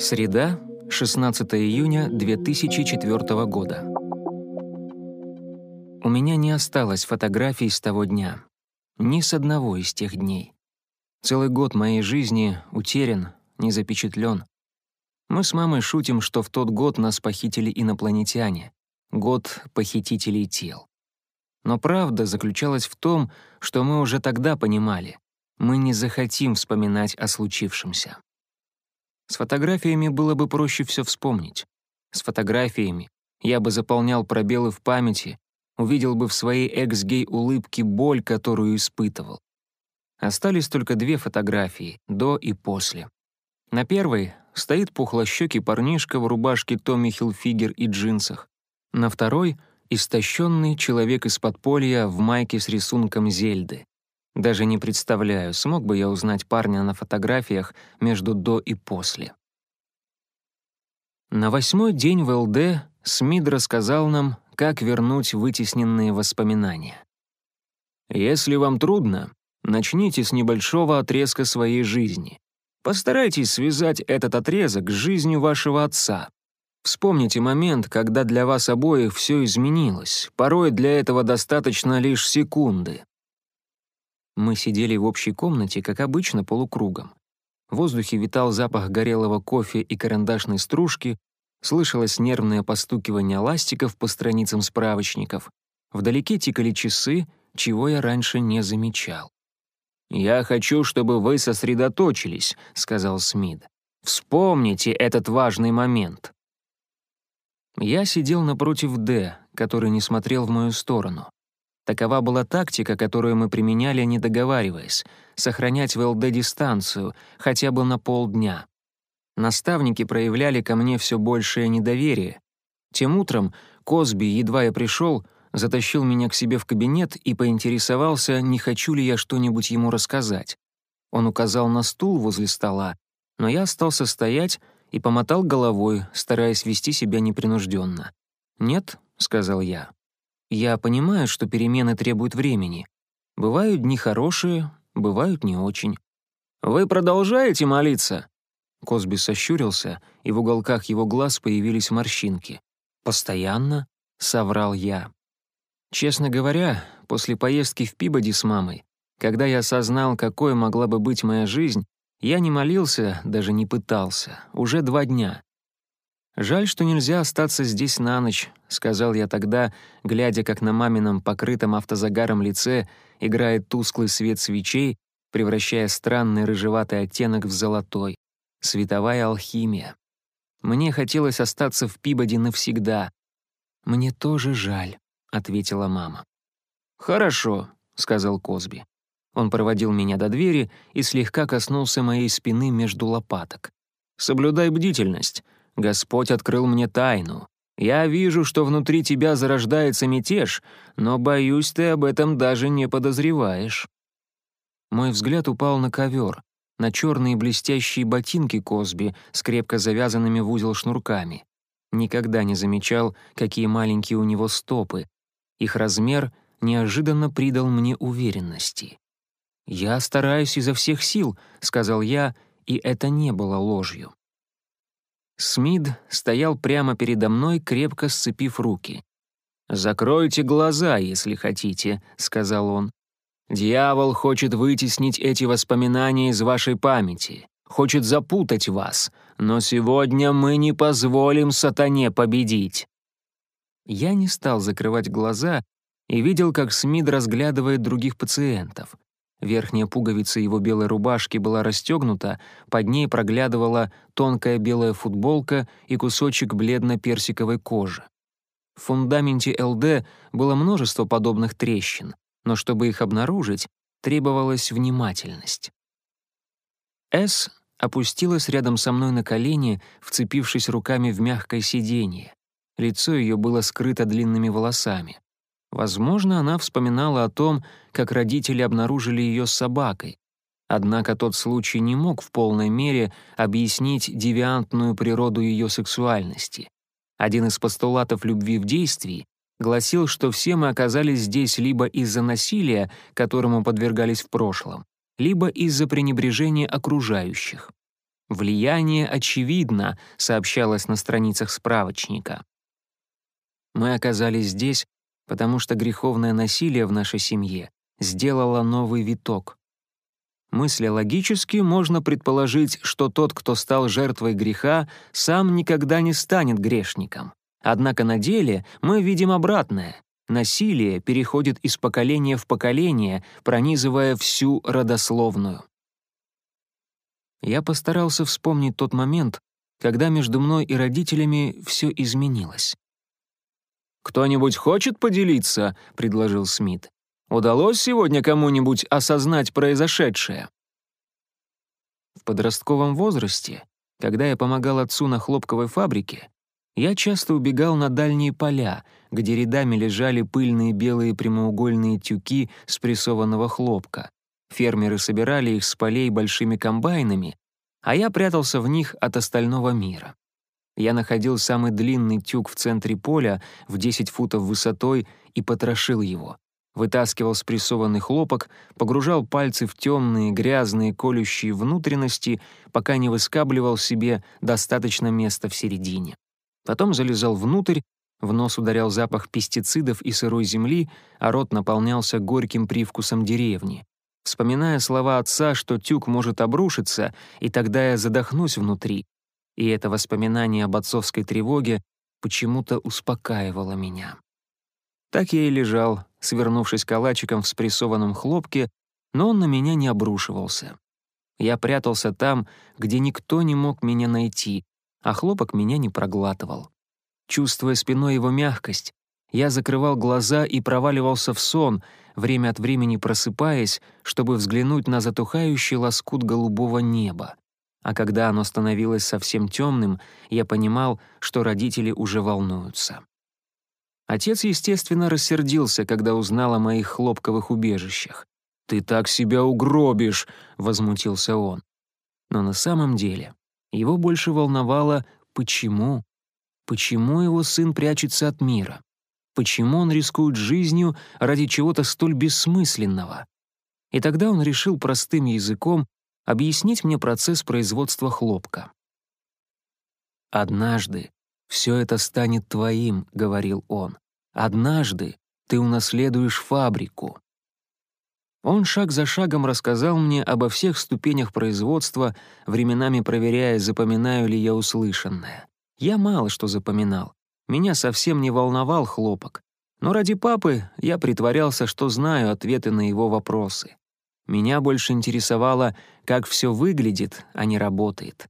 Среда, 16 июня 2004 года. У меня не осталось фотографий с того дня. Ни с одного из тех дней. Целый год моей жизни утерян, не запечатлен. Мы с мамой шутим, что в тот год нас похитили инопланетяне. Год похитителей тел. Но правда заключалась в том, что мы уже тогда понимали, мы не захотим вспоминать о случившемся. С фотографиями было бы проще все вспомнить. С фотографиями я бы заполнял пробелы в памяти, увидел бы в своей экс-гей улыбке боль, которую испытывал. Остались только две фотографии, до и после. На первой стоит пухлощёкий парнишка в рубашке Томми Хилфигер и джинсах. На второй — истощенный человек из подполья в майке с рисунком Зельды. Даже не представляю, смог бы я узнать парня на фотографиях между до и после. На восьмой день в ЛД Смид рассказал нам, как вернуть вытесненные воспоминания. «Если вам трудно, начните с небольшого отрезка своей жизни. Постарайтесь связать этот отрезок с жизнью вашего отца. Вспомните момент, когда для вас обоих все изменилось. Порой для этого достаточно лишь секунды. Мы сидели в общей комнате, как обычно, полукругом. В воздухе витал запах горелого кофе и карандашной стружки, слышалось нервное постукивание ластиков по страницам справочников. Вдалеке тикали часы, чего я раньше не замечал. «Я хочу, чтобы вы сосредоточились», — сказал Смит. «Вспомните этот важный момент». Я сидел напротив Д, который не смотрел в мою сторону. Такова была тактика, которую мы применяли, не договариваясь, сохранять в ЛД дистанцию, хотя бы на полдня. Наставники проявляли ко мне все большее недоверие. Тем утром Косби, едва я пришел, затащил меня к себе в кабинет и поинтересовался, не хочу ли я что-нибудь ему рассказать. Он указал на стул возле стола, но я остался стоять и помотал головой, стараясь вести себя непринужденно. «Нет», — сказал я, я понимаю, что перемены требуют времени. Бывают дни хорошие, бывают не очень. «Вы продолжаете молиться?» Косби сощурился, и в уголках его глаз появились морщинки. «Постоянно?» — соврал я. Честно говоря, после поездки в Пибоди с мамой, когда я осознал, какой могла бы быть моя жизнь, я не молился, даже не пытался, уже два дня. «Жаль, что нельзя остаться здесь на ночь», — сказал я тогда, глядя, как на мамином покрытом автозагаром лице играет тусклый свет свечей, превращая странный рыжеватый оттенок в золотой. Световая алхимия. Мне хотелось остаться в Пибоди навсегда. «Мне тоже жаль», — ответила мама. «Хорошо», — сказал Косби. Он проводил меня до двери и слегка коснулся моей спины между лопаток. «Соблюдай бдительность. Господь открыл мне тайну. Я вижу, что внутри тебя зарождается мятеж, но, боюсь, ты об этом даже не подозреваешь». Мой взгляд упал на ковер, на черные блестящие ботинки Косби с крепко завязанными в узел шнурками. Никогда не замечал, какие маленькие у него стопы. Их размер неожиданно придал мне уверенности. «Я стараюсь изо всех сил», — сказал я, и это не было ложью. Смид стоял прямо передо мной, крепко сцепив руки. «Закройте глаза, если хотите», — сказал он. «Дьявол хочет вытеснить эти воспоминания из вашей памяти, хочет запутать вас, но сегодня мы не позволим сатане победить». Я не стал закрывать глаза и видел, как Смид разглядывает других пациентов. Верхняя пуговица его белой рубашки была расстегнута, под ней проглядывала тонкая белая футболка и кусочек бледно-персиковой кожи. В фундаменте ЛД было множество подобных трещин, но чтобы их обнаружить, требовалась внимательность. С опустилась рядом со мной на колени, вцепившись руками в мягкое сиденье. Лицо ее было скрыто длинными волосами. Возможно, она вспоминала о том, как родители обнаружили ее с собакой. Однако тот случай не мог в полной мере объяснить девиантную природу ее сексуальности. Один из постулатов любви в действии гласил, что все мы оказались здесь либо из-за насилия, которому подвергались в прошлом, либо из-за пренебрежения окружающих. Влияние очевидно, сообщалось на страницах справочника. Мы оказались здесь, потому что греховное насилие в нашей семье сделало новый виток. Мысля логически, можно предположить, что тот, кто стал жертвой греха, сам никогда не станет грешником. Однако на деле мы видим обратное. Насилие переходит из поколения в поколение, пронизывая всю родословную. Я постарался вспомнить тот момент, когда между мной и родителями все изменилось. «Кто-нибудь хочет поделиться?» — предложил Смит. «Удалось сегодня кому-нибудь осознать произошедшее?» В подростковом возрасте, когда я помогал отцу на хлопковой фабрике, я часто убегал на дальние поля, где рядами лежали пыльные белые прямоугольные тюки спрессованного хлопка. Фермеры собирали их с полей большими комбайнами, а я прятался в них от остального мира. Я находил самый длинный тюк в центре поля в 10 футов высотой и потрошил его. Вытаскивал спрессованный хлопок, погружал пальцы в темные, грязные, колющие внутренности, пока не выскабливал себе достаточно места в середине. Потом залезал внутрь, в нос ударял запах пестицидов и сырой земли, а рот наполнялся горьким привкусом деревни. Вспоминая слова отца, что тюк может обрушиться, и тогда я задохнусь внутри. И это воспоминание об отцовской тревоге почему-то успокаивало меня. Так я и лежал, свернувшись калачиком в спрессованном хлопке, но он на меня не обрушивался. Я прятался там, где никто не мог меня найти, а хлопок меня не проглатывал. Чувствуя спиной его мягкость, я закрывал глаза и проваливался в сон, время от времени просыпаясь, чтобы взглянуть на затухающий лоскут голубого неба. А когда оно становилось совсем темным, я понимал, что родители уже волнуются. Отец, естественно, рассердился, когда узнал о моих хлопковых убежищах. «Ты так себя угробишь!» — возмутился он. Но на самом деле его больше волновало, почему? Почему его сын прячется от мира? Почему он рискует жизнью ради чего-то столь бессмысленного? И тогда он решил простым языком объяснить мне процесс производства хлопка. «Однажды все это станет твоим», — говорил он. «Однажды ты унаследуешь фабрику». Он шаг за шагом рассказал мне обо всех ступенях производства, временами проверяя, запоминаю ли я услышанное. Я мало что запоминал. Меня совсем не волновал хлопок. Но ради папы я притворялся, что знаю ответы на его вопросы. Меня больше интересовало, как все выглядит, а не работает.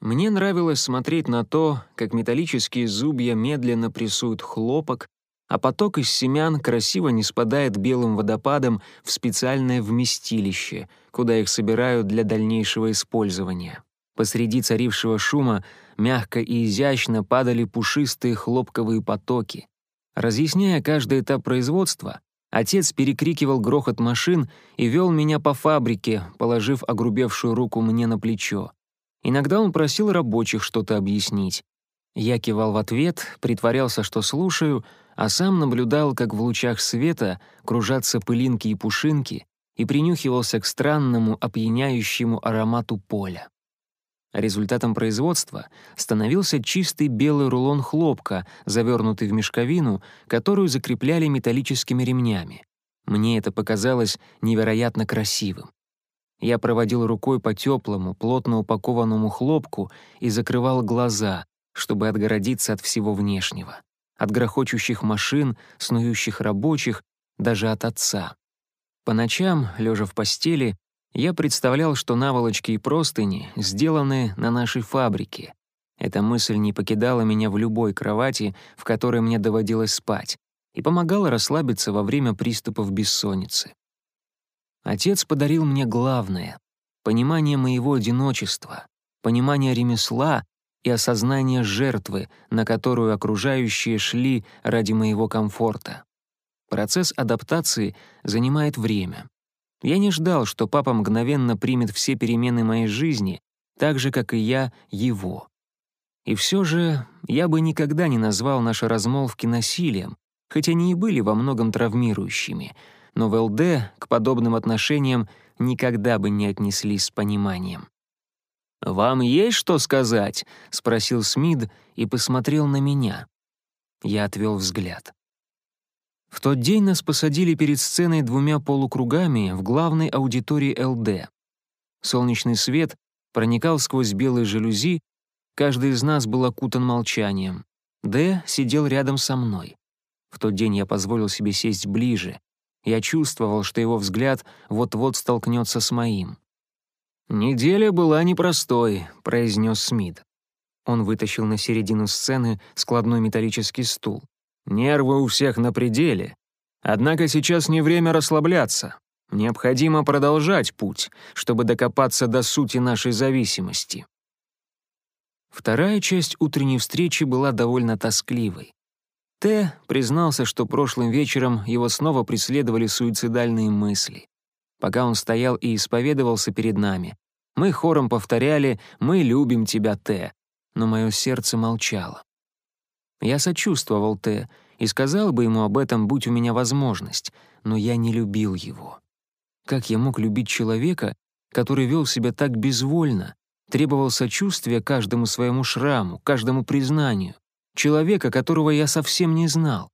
Мне нравилось смотреть на то, как металлические зубья медленно прессуют хлопок, а поток из семян красиво не спадает белым водопадом в специальное вместилище, куда их собирают для дальнейшего использования. Посреди царившего шума мягко и изящно падали пушистые хлопковые потоки. Разъясняя каждый этап производства, отец перекрикивал грохот машин и вел меня по фабрике, положив огрубевшую руку мне на плечо. Иногда он просил рабочих что-то объяснить. Я кивал в ответ, притворялся, что слушаю, а сам наблюдал, как в лучах света кружатся пылинки и пушинки, и принюхивался к странному, опьяняющему аромату поля. Результатом производства становился чистый белый рулон хлопка, завернутый в мешковину, которую закрепляли металлическими ремнями. Мне это показалось невероятно красивым. Я проводил рукой по теплому, плотно упакованному хлопку и закрывал глаза, чтобы отгородиться от всего внешнего от грохочущих машин, снующих рабочих, даже от отца. По ночам, лежа в постели, я представлял, что наволочки и простыни сделаны на нашей фабрике. Эта мысль не покидала меня в любой кровати, в которой мне доводилось спать, и помогала расслабиться во время приступов бессонницы. Отец подарил мне главное — понимание моего одиночества, понимание ремесла и осознание жертвы, на которую окружающие шли ради моего комфорта. Процесс адаптации занимает время. Я не ждал, что папа мгновенно примет все перемены моей жизни, так же, как и я его. И все же я бы никогда не назвал наши размолвки насилием, хотя они и были во многом травмирующими, но в ЛД к подобным отношениям никогда бы не отнеслись с пониманием. «Вам есть что сказать?» — спросил Смид и посмотрел на меня. Я отвел взгляд. В тот день нас посадили перед сценой двумя полукругами в главной аудитории ЛД. Солнечный свет проникал сквозь белые жалюзи, каждый из нас был окутан молчанием. Д сидел рядом со мной. В тот день я позволил себе сесть ближе. Я чувствовал, что его взгляд вот-вот столкнется с моим. «Неделя была непростой», — произнес Смит. Он вытащил на середину сцены складной металлический стул. «Нервы у всех на пределе. Однако сейчас не время расслабляться. Необходимо продолжать путь, чтобы докопаться до сути нашей зависимости». Вторая часть утренней встречи была довольно тоскливой. Т признался, что прошлым вечером его снова преследовали суицидальные мысли. Пока он стоял и исповедовался перед нами, мы хором повторяли «Мы любим тебя, Т», но мое сердце молчало. Я сочувствовал Т и сказал бы ему об этом, будь у меня возможность, но я не любил его. Как я мог любить человека, который вел себя так безвольно, требовал сочувствия каждому своему шраму, каждому признанию, человека, которого я совсем не знал?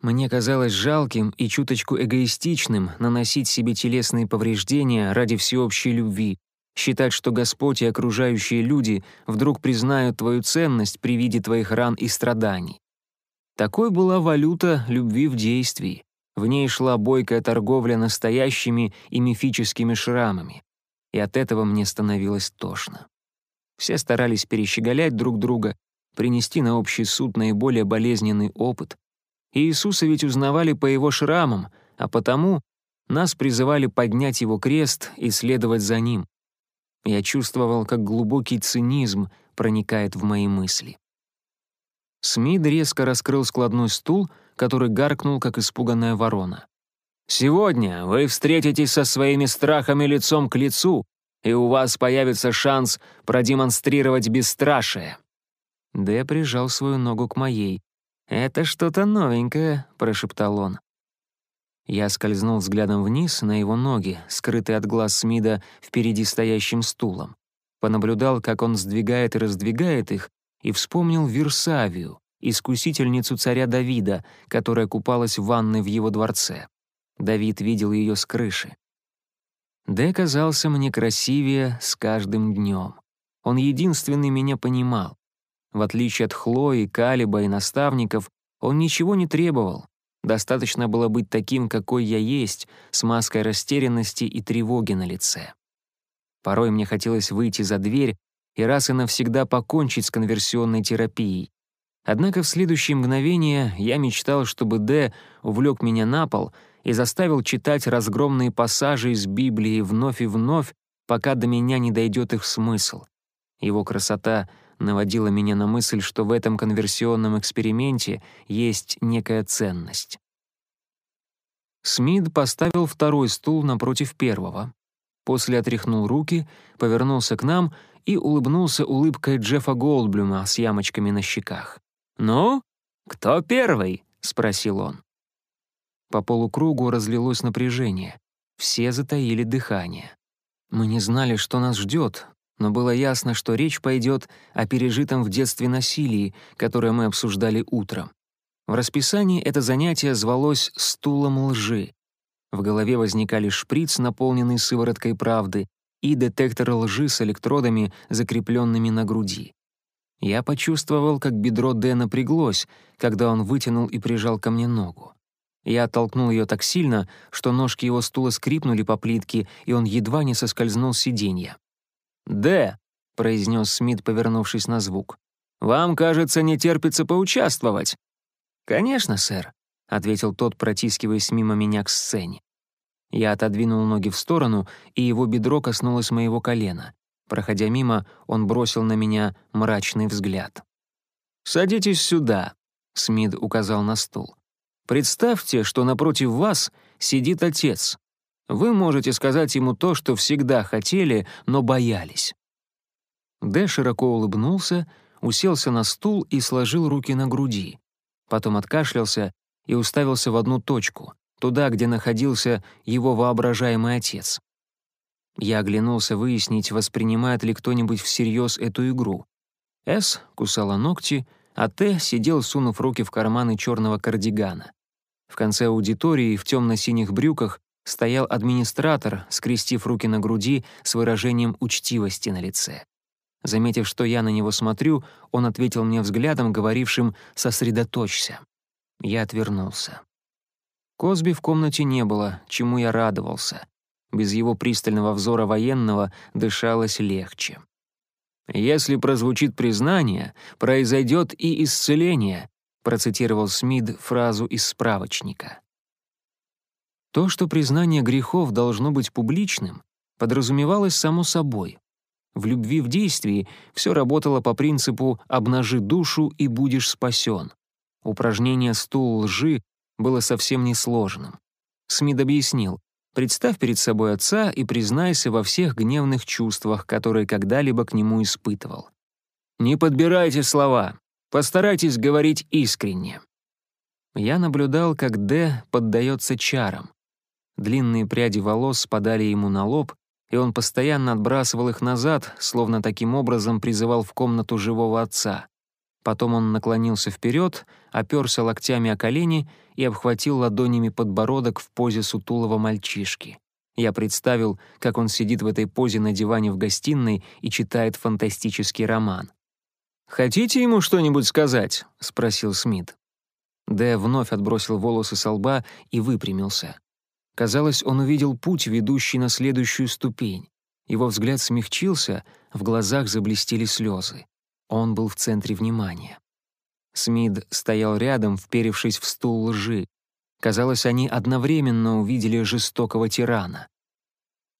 Мне казалось жалким и чуточку эгоистичным наносить себе телесные повреждения ради всеобщей любви, считать, что Господь и окружающие люди вдруг признают твою ценность при виде твоих ран и страданий. Такой была валюта любви в действии. В ней шла бойкая торговля настоящими и мифическими шрамами. И от этого мне становилось тошно. Все старались перещеголять друг друга, принести на общий суд наиболее болезненный опыт. И Иисуса ведь узнавали по его шрамам, а потому нас призывали поднять его крест и следовать за ним. Я чувствовал, как глубокий цинизм проникает в мои мысли. Смид резко раскрыл складной стул, который гаркнул, как испуганная ворона. «Сегодня вы встретитесь со своими страхами лицом к лицу, и у вас появится шанс продемонстрировать бесстрашие». Дэ прижал свою ногу к моей. «Это что-то новенькое», — прошептал он. Я скользнул взглядом вниз на его ноги, скрытые от глаз Смида впереди стоящим стулом. Понаблюдал, как он сдвигает и раздвигает их, и вспомнил Версавию, искусительницу царя Давида, которая купалась в ванной в его дворце. Давид видел ее с крыши. Дэ казался мне красивее с каждым днем. Он единственный меня понимал. В отличие от Хлои, Калиба и наставников, он ничего не требовал, Достаточно было быть таким, какой я есть, с маской растерянности и тревоги на лице. Порой мне хотелось выйти за дверь и раз и навсегда покончить с конверсионной терапией. Однако в следующее мгновение я мечтал, чтобы Д увлек меня на пол и заставил читать разгромные пассажи из Библии вновь и вновь, пока до меня не дойдет их смысл. Его красота наводила меня на мысль, что в этом конверсионном эксперименте есть некая ценность. Смит поставил второй стул напротив первого. После отряхнул руки, повернулся к нам и улыбнулся улыбкой Джеффа Голдблюма с ямочками на щеках. «Ну, кто первый?» — спросил он. По полукругу разлилось напряжение. Все затаили дыхание. Мы не знали, что нас ждет, но было ясно, что речь пойдет о пережитом в детстве насилии, которое мы обсуждали утром. В расписании это занятие звалось «стулом лжи». В голове возникали шприц, наполненный сывороткой правды, и детектор лжи с электродами, закрепленными на груди. Я почувствовал, как бедро Д напряглось, когда он вытянул и прижал ко мне ногу. Я оттолкнул ее так сильно, что ножки его стула скрипнули по плитке, и он едва не соскользнул с сиденья. «Д», — произнес Смит, повернувшись на звук. «Вам, кажется, не терпится поучаствовать». «Конечно, сэр», — ответил тот, протискиваясь мимо меня к сцене. Я отодвинул ноги в сторону, и его бедро коснулось моего колена. Проходя мимо, он бросил на меня мрачный взгляд. «Садитесь сюда», — Смит указал на стул. «Представьте, что напротив вас сидит отец. Вы можете сказать ему то, что всегда хотели, но боялись». Дэ широко улыбнулся, уселся на стул и сложил руки на груди. Потом откашлялся и уставился в одну точку, туда, где находился его воображаемый отец. Я оглянулся выяснить, воспринимает ли кто-нибудь всерьез эту игру. С кусала ногти, а Т сидел, сунув руки в карманы черного кардигана. В конце аудитории в темно-синих брюках стоял администратор, скрестив руки на груди с выражением учтивости на лице. Заметив, что я на него смотрю, он ответил мне взглядом, говорившим «сосредоточься». Я отвернулся. Косби в комнате не было, чему я радовался. Без его пристального взора военного дышалось легче. «Если прозвучит признание, произойдет и исцеление», процитировал Смид фразу из справочника. То, что признание грехов должно быть публичным, подразумевалось само собой. В любви в действии все работало по принципу «обнажи душу и будешь спасен». Упражнение «стул лжи» было совсем несложным. Смид объяснил, Представь перед собой отца и признайся во всех гневных чувствах, которые когда-либо к нему испытывал. Не подбирайте слова, постарайтесь говорить искренне. Я наблюдал, как Д поддается чарам. Длинные пряди волос спадали ему на лоб, и он постоянно отбрасывал их назад, словно таким образом призывал в комнату живого отца. Потом он наклонился вперед, оперся локтями о колени и обхватил ладонями подбородок в позе сутулого мальчишки. Я представил, как он сидит в этой позе на диване в гостиной и читает фантастический роман. «Хотите ему что-нибудь сказать?» — спросил Смит. Дэ вновь отбросил волосы со лба и выпрямился. Казалось, он увидел путь, ведущий на следующую ступень. Его взгляд смягчился, в глазах заблестели слезы. Он был в центре внимания. Смид стоял рядом, вперевшись в стул лжи. Казалось, они одновременно увидели жестокого тирана.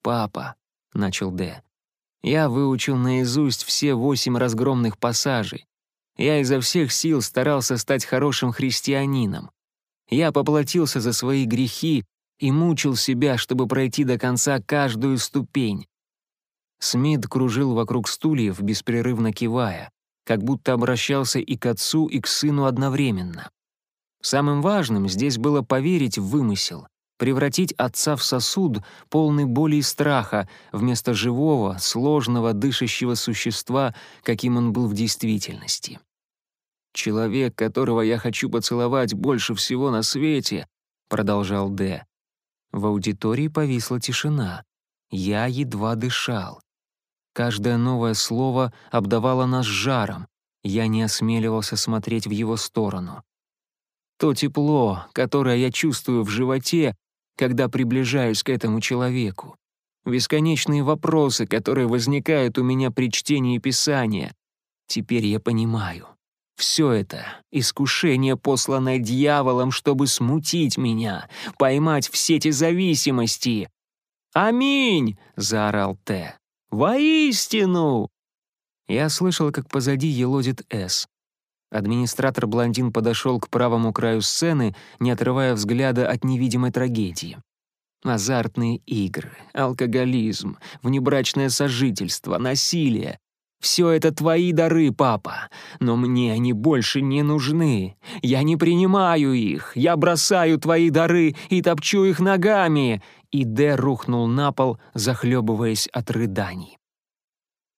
«Папа», — начал Д, — «я выучил наизусть все восемь разгромных пассажей. Я изо всех сил старался стать хорошим христианином. Я поплатился за свои грехи и мучил себя, чтобы пройти до конца каждую ступень». Смид кружил вокруг стульев, беспрерывно кивая как будто обращался и к отцу, и к сыну одновременно. Самым важным здесь было поверить в вымысел, превратить отца в сосуд, полный боли и страха, вместо живого, сложного, дышащего существа, каким он был в действительности. «Человек, которого я хочу поцеловать больше всего на свете», — продолжал Д. В аудитории повисла тишина. Я едва дышал. Каждое новое слово обдавало нас жаром. Я не осмеливался смотреть в его сторону. То тепло, которое я чувствую в животе, когда приближаюсь к этому человеку. Бесконечные вопросы, которые возникают у меня при чтении Писания. Теперь я понимаю. Все это — искушение, посланное дьяволом, чтобы смутить меня, поймать в сети зависимости. «Аминь!» — заорал Т. «Воистину!» Я слышал, как позади елозит С. Администратор-блондин подошел к правому краю сцены, не отрывая взгляда от невидимой трагедии. Азартные игры, алкоголизм, внебрачное сожительство, насилие — все это твои дары, папа, но мне они больше не нужны. Я не принимаю их, я бросаю твои дары и топчу их ногами и Д рухнул на пол, захлебываясь от рыданий.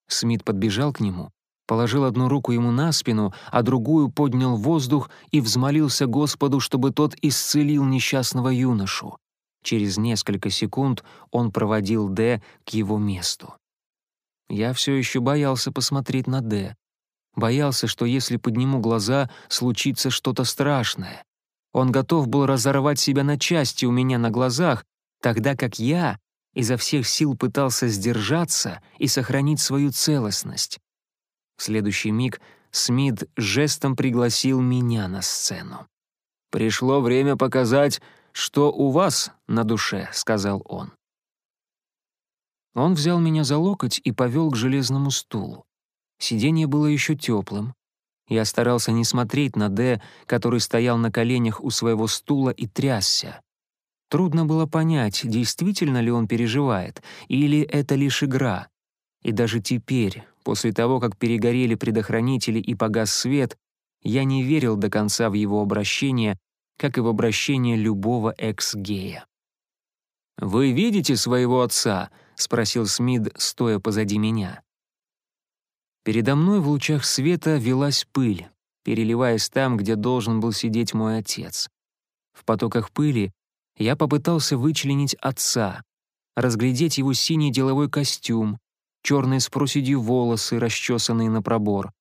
Смит подбежал к нему, положил одну руку ему на спину, а другую поднял воздух и взмолился Господу, чтобы тот исцелил несчастного юношу. Через несколько секунд он проводил Д к его месту. Я все еще боялся посмотреть на Д. Боялся, что если подниму глаза, случится что-то страшное. Он готов был разорвать себя на части у меня на глазах, тогда как я изо всех сил пытался сдержаться и сохранить свою целостность. В следующий миг Смит жестом пригласил меня на сцену. «Пришло время показать, что у вас на душе», — сказал он. Он взял меня за локоть и повел к железному стулу. Сиденье было еще теплым. Я старался не смотреть на Д, который стоял на коленях у своего стула и трясся. Трудно было понять, действительно ли он переживает, или это лишь игра. И даже теперь, после того, как перегорели предохранители и погас свет, я не верил до конца в его обращение, как и в обращение любого экс-гея. «Вы видите своего отца?» — спросил Смид, стоя позади меня. Передо мной в лучах света велась пыль, переливаясь там, где должен был сидеть мой отец. В потоках пыли я попытался вычленить отца, разглядеть его синий деловой костюм, черные с проседью волосы, расчесанные на пробор.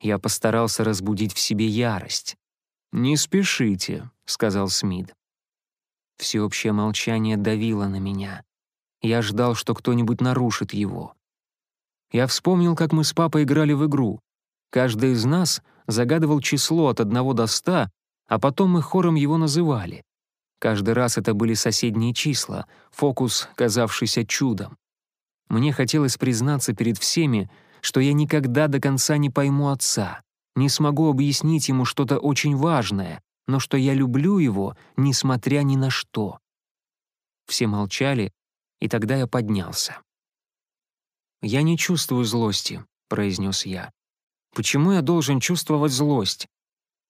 Я постарался разбудить в себе ярость. «Не спешите», — сказал Смит. Всеобщее молчание давило на меня. Я ждал, что кто-нибудь нарушит его. Я вспомнил, как мы с папой играли в игру. Каждый из нас загадывал число от одного до ста, а потом мы хором его называли. Каждый раз это были соседние числа, фокус, казавшийся чудом. Мне хотелось признаться перед всеми, что я никогда до конца не пойму отца, не смогу объяснить ему что-то очень важное, но что я люблю его, несмотря ни на что. Все молчали, и тогда я поднялся. «Я не чувствую злости», — произнес я. «Почему я должен чувствовать злость?»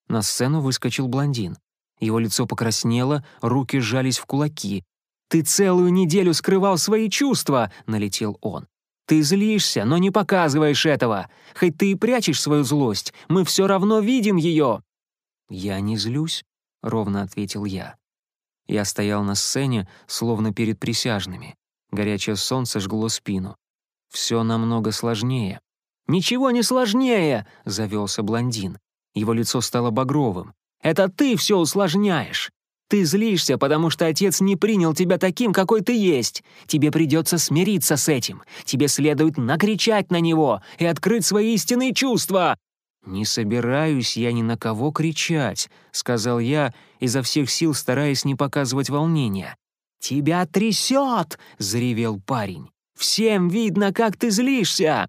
На сцену выскочил блондин. Его лицо покраснело, руки сжались в кулаки. «Ты целую неделю скрывал свои чувства!» — налетел он. «Ты злишься, но не показываешь этого. Хоть ты и прячешь свою злость, мы все равно видим ее!» «Я не злюсь», — ровно ответил я. Я стоял на сцене, словно перед присяжными. Горячее солнце жгло спину. Все намного сложнее. «Ничего не сложнее!» — завелся блондин. Его лицо стало багровым. Это ты все усложняешь. Ты злишься, потому что отец не принял тебя таким, какой ты есть. Тебе придется смириться с этим. Тебе следует накричать на него и открыть свои истинные чувства». «Не собираюсь я ни на кого кричать», — сказал я, изо всех сил стараясь не показывать волнения. «Тебя трясет!» — заревел парень. «Всем видно, как ты злишься!»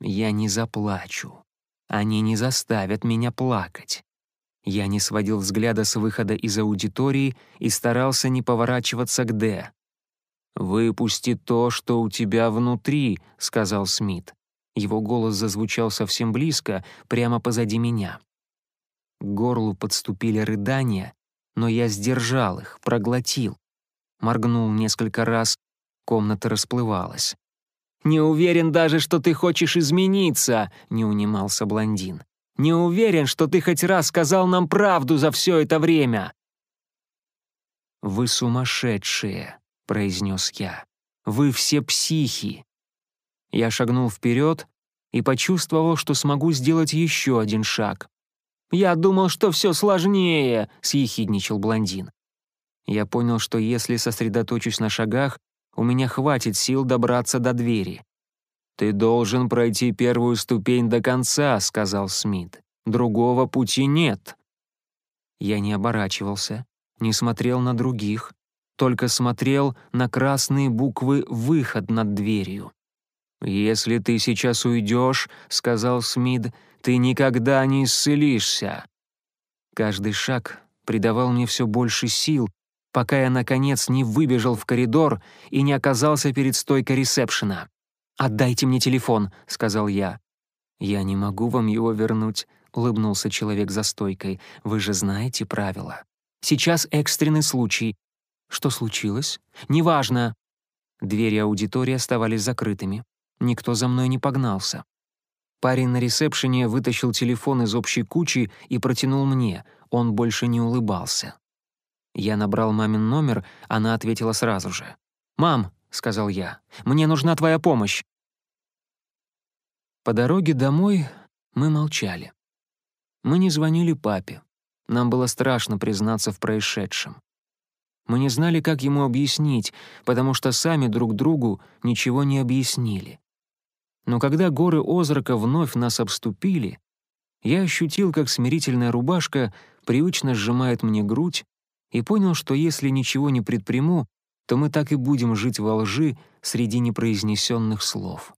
«Я не заплачу. Они не заставят меня плакать. Я не сводил взгляда с выхода из аудитории и старался не поворачиваться к Д. «Выпусти то, что у тебя внутри», — сказал Смит. Его голос зазвучал совсем близко, прямо позади меня. К горлу подступили рыдания, но я сдержал их, проглотил. Моргнул несколько раз, комната расплывалась. «Не уверен даже, что ты хочешь измениться», — не унимался блондин. Не уверен, что ты хоть раз сказал нам правду за все это время». «Вы сумасшедшие», — произнес я. «Вы все психи». Я шагнул вперед и почувствовал, что смогу сделать еще один шаг. «Я думал, что все сложнее», — съехидничал блондин. Я понял, что если сосредоточусь на шагах, у меня хватит сил добраться до двери. «Ты должен пройти первую ступень до конца», — сказал Смит. «Другого пути нет». Я не оборачивался, не смотрел на других, только смотрел на красные буквы «Выход» над дверью. «Если ты сейчас уйдешь», — сказал Смит, — «ты никогда не исцелишься». Каждый шаг придавал мне все больше сил, пока я, наконец, не выбежал в коридор и не оказался перед стойкой ресепшена. «Отдайте мне телефон», — сказал я. «Я не могу вам его вернуть», — улыбнулся человек за стойкой. «Вы же знаете правила. Сейчас экстренный случай». «Что случилось?» «Неважно». Двери аудитории оставались закрытыми. Никто за мной не погнался. Парень на ресепшене вытащил телефон из общей кучи и протянул мне. Он больше не улыбался. Я набрал мамин номер, она ответила сразу же. «Мам, — сказал я. «Мне нужна твоя помощь». По дороге домой мы молчали. Мы не звонили папе. Нам было страшно признаться в происшедшем. Мы не знали, как ему объяснить, потому что сами друг другу ничего не объяснили. Но когда горы Озрака вновь нас обступили, я ощутил, как смирительная рубашка привычно сжимает мне грудь, и понял, что если ничего не предприму, то мы так и будем жить во лжи среди непроизнесенных слов.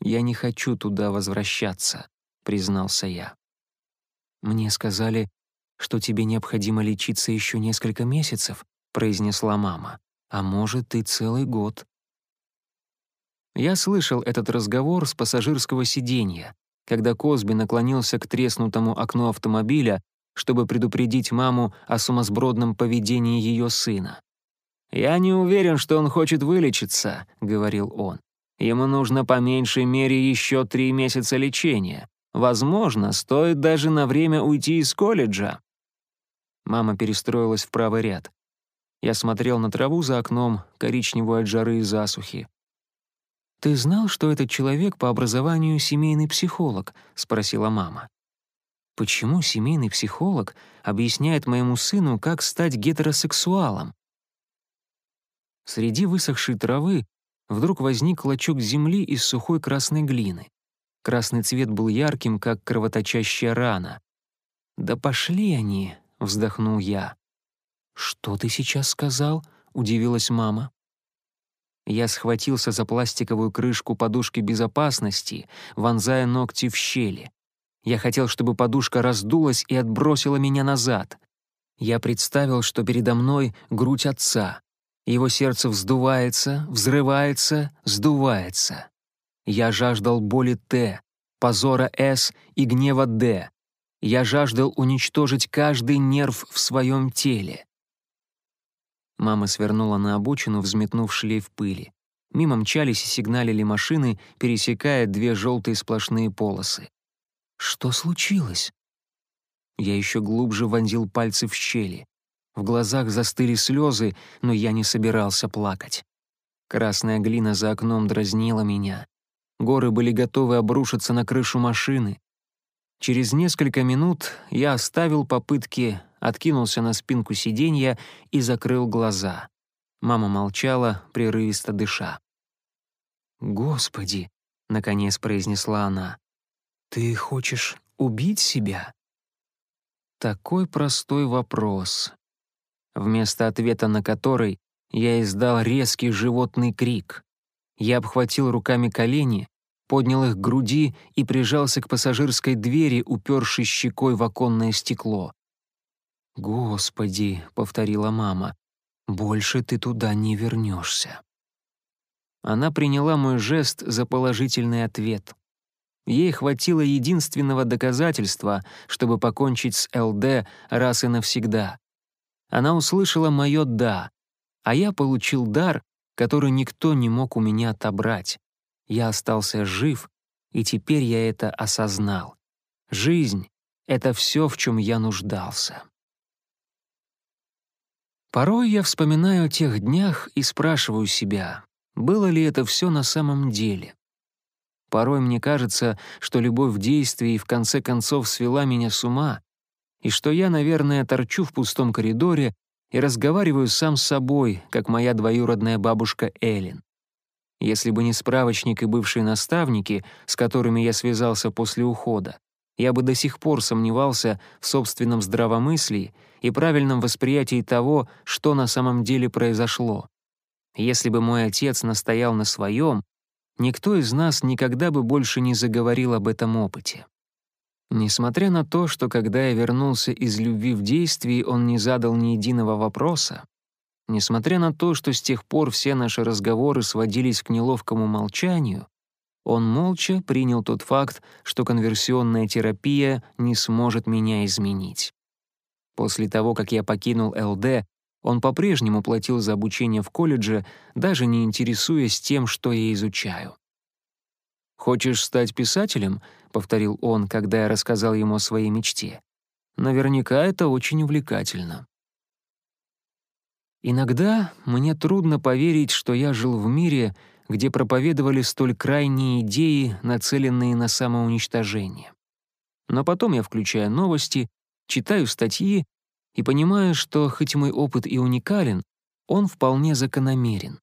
«Я не хочу туда возвращаться», — признался я. «Мне сказали, что тебе необходимо лечиться еще несколько месяцев», — произнесла мама. «А может, и целый год». Я слышал этот разговор с пассажирского сиденья, когда Косби наклонился к треснутому окну автомобиля, чтобы предупредить маму о сумасбродном поведении ее сына. «Я не уверен, что он хочет вылечиться», — говорил он. «Ему нужно по меньшей мере еще три месяца лечения. Возможно, стоит даже на время уйти из колледжа». Мама перестроилась в правый ряд. Я смотрел на траву за окном, коричневую от жары и засухи. «Ты знал, что этот человек по образованию семейный психолог?» — спросила мама. «Почему семейный психолог объясняет моему сыну, как стать гетеросексуалом?» Среди высохшей травы вдруг возник клочок земли из сухой красной глины. Красный цвет был ярким, как кровоточащая рана. «Да пошли они!» — вздохнул я. «Что ты сейчас сказал?» — удивилась мама. Я схватился за пластиковую крышку подушки безопасности, вонзая ногти в щели. Я хотел, чтобы подушка раздулась и отбросила меня назад. Я представил, что передо мной грудь отца. Его сердце вздувается, взрывается, сдувается. Я жаждал боли Т, позора С и гнева Д. Я жаждал уничтожить каждый нерв в своем теле. Мама свернула на обочину, взметнув шлейф пыли. Мимо мчались и сигналили машины, пересекая две желтые сплошные полосы. «Что случилось?» Я еще глубже вонзил пальцы в щели. В глазах застыли слезы, но я не собирался плакать. Красная глина за окном дразнила меня. Горы были готовы обрушиться на крышу машины. Через несколько минут я оставил попытки откинулся на спинку сиденья и закрыл глаза. Мама молчала, прерывисто дыша. «Господи!» — наконец произнесла она. «Ты хочешь убить себя?» Такой простой вопрос, вместо ответа на который я издал резкий животный крик. Я обхватил руками колени, поднял их к груди и прижался к пассажирской двери, упершись щекой в оконное стекло. «Господи», — повторила мама, — «больше ты туда не вернешься». Она приняла мой жест за положительный ответ. Ей хватило единственного доказательства, чтобы покончить с ЛД раз и навсегда. Она услышала мое «да», а я получил дар, который никто не мог у меня отобрать. Я остался жив, и теперь я это осознал. Жизнь — это все, в чем я нуждался. Порой я вспоминаю о тех днях и спрашиваю себя, было ли это все на самом деле. Порой мне кажется, что любовь в действии в конце концов свела меня с ума, и что я, наверное, торчу в пустом коридоре и разговариваю сам с собой, как моя двоюродная бабушка Эллен. Если бы не справочник и бывшие наставники, с которыми я связался после ухода, я бы до сих пор сомневался в собственном здравомыслии и правильном восприятии того, что на самом деле произошло. Если бы мой отец настоял на своем, никто из нас никогда бы больше не заговорил об этом опыте. Несмотря на то, что когда я вернулся из любви в действии, он не задал ни единого вопроса, несмотря на то, что с тех пор все наши разговоры сводились к неловкому молчанию, он молча принял тот факт, что конверсионная терапия не сможет меня изменить. После того, как я покинул ЛД, он по-прежнему платил за обучение в колледже, даже не интересуясь тем, что я изучаю. «Хочешь стать писателем?» — повторил он, когда я рассказал ему о своей мечте. «Наверняка это очень увлекательно». Иногда мне трудно поверить, что я жил в мире, где проповедовали столь крайние идеи, нацеленные на самоуничтожение. Но потом я включаю новости читаю статьи и понимаю, что хоть мой опыт и уникален, он вполне закономерен.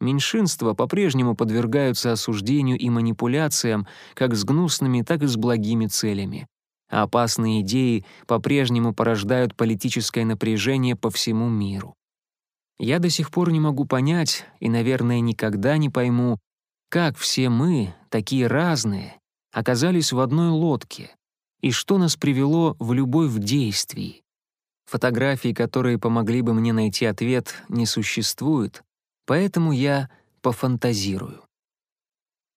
Меньшинства по-прежнему подвергаются осуждению и манипуляциям как с гнусными, так и с благими целями. А опасные идеи по-прежнему порождают политическое напряжение по всему миру. Я до сих пор не могу понять, и, наверное, никогда не пойму, как все мы, такие разные, оказались в одной лодке, и что нас привело в любовь в действии. Фотографий, которые помогли бы мне найти ответ, не существует, поэтому я пофантазирую.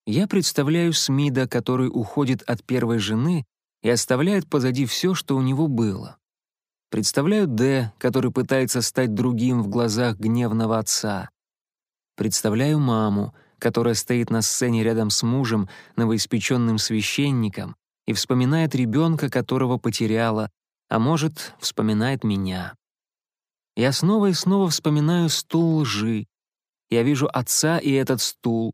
Я представляю Смида, который уходит от первой жены и оставляет позади все, что у него было. Представляю Д, который пытается стать другим в глазах гневного отца. Представляю маму, которая стоит на сцене рядом с мужем, новоиспеченным священником, и вспоминает ребенка, которого потеряла, а может, вспоминает меня. Я снова и снова вспоминаю стул лжи. Я вижу отца и этот стул.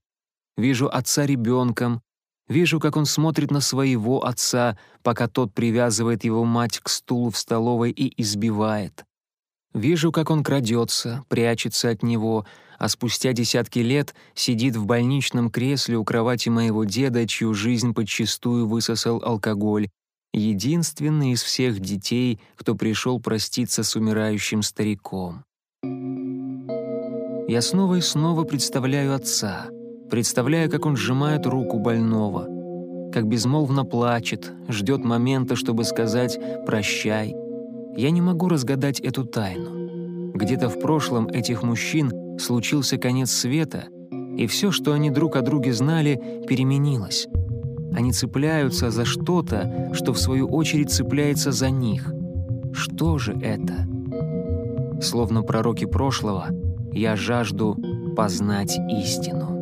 Вижу отца ребенком. Вижу, как он смотрит на своего отца, пока тот привязывает его мать к стулу в столовой и избивает. Вижу, как он крадется, прячется от него, а спустя десятки лет сидит в больничном кресле у кровати моего деда, чью жизнь подчистую высосал алкоголь, единственный из всех детей, кто пришел проститься с умирающим стариком. Я снова и снова представляю отца, представляю, как он сжимает руку больного, как безмолвно плачет, ждет момента, чтобы сказать «прощай». Я не могу разгадать эту тайну. Где-то в прошлом этих мужчин случился конец света, и все, что они друг о друге знали, переменилось. Они цепляются за что-то, что в свою очередь цепляется за них. Что же это? Словно пророки прошлого, я жажду познать истину.